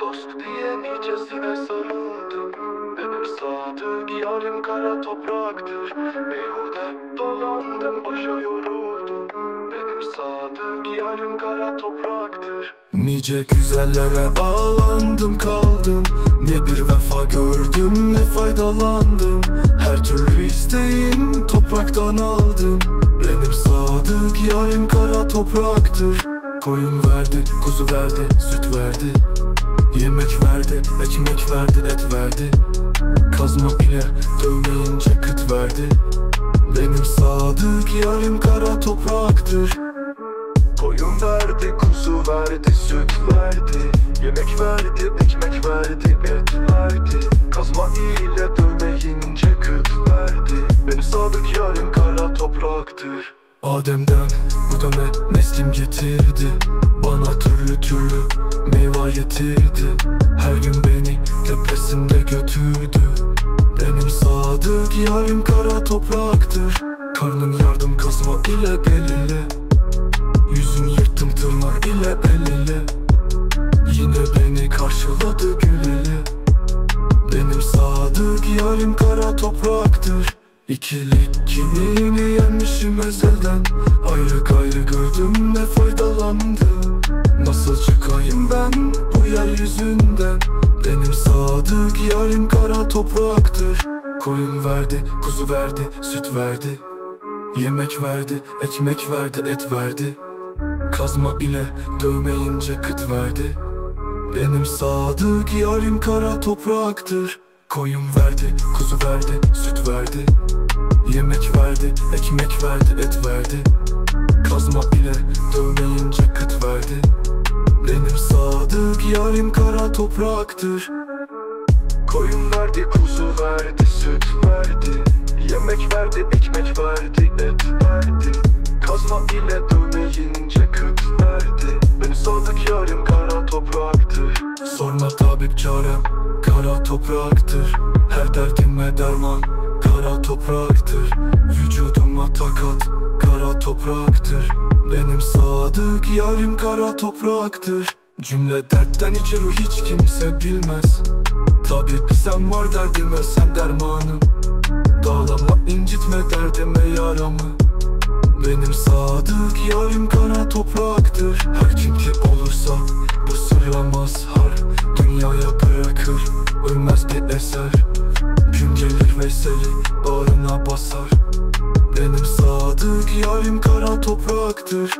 dost diye nicesine sarıldım. Benim sadık yarim kara topraktır. Beyhude dolandım boşa yoruldum. Benim sadık yarim kara topraktır. Nice güzellere bağlandım kaldım. Ne bir vefa gördüm ne faydalandım. Her türlü isteğim topraktan aldım. Benim sadık yarim kara topraktır. Koyun verdi, kuzu verdi, süt verdi Yemek verdi, ekmek verdi, et verdi. Kazma ile dövmeyince kıt verdi. Benim sadık yarim kara topraktır. Koyun verdi, kuzu verdi, süt verdi. Yemek verdi, ekmek verdi, et verdi. Kazma ile dövmeyince kıt verdi. Benim sadık yarim kara topraktır. Adem'den bu neslim getirdi Bana türlü türlü meyve getirdi. Her gün beni tepesinde götürdü. Benim sadık yarim kara topraktır. Karnım yardım kazma ile belirli Yüzüm yırttım tırnak ile el ile Yine beni karşıladı gül ile Benim sadık yarim kara topraktır İkili kinini yenmişim ezelden. Ayrı gördüm ne faydalandı. Nasıl çıkayım ben bu yeryüzünden? Benim sadık yarim kara topraktır. Koyun verdi, kuzu verdi, süt verdi. Yemek verdi, ekmek verdi, et verdi. Kazma ile dövmeyince kıt verdi. Benim sadık yarim kara topraktır Koyun verdi, kuzu verdi, süt verdi. Yemek verdi, ekmek verdi, et verdi. Kazma ile dövmeyince kıt verdi. Benim sadık yarim kara topraktır. Koyun verdi, kuzu verdi, süt verdi. Yemek verdi, ekmek verdi, et verdi. Kazma ile dövmeyince kıt verdi Benim sadık yarim kara topraktır. Sorma tabip çarem kara topraktır. Her derdime derman kara topraktır. Vücuduma takat kara topraktır. Benim sadık yarim kara topraktır. Cümle dertten içer o hiç kimse bilmez. Tabip sen var derdime sen dermanım. Dağlama incitme derdime yaramı. Benim sadık yarim kara topraktır bir eser Gün gelir Veysel'i bağrına basar. Benim sadık yarim kara topraktır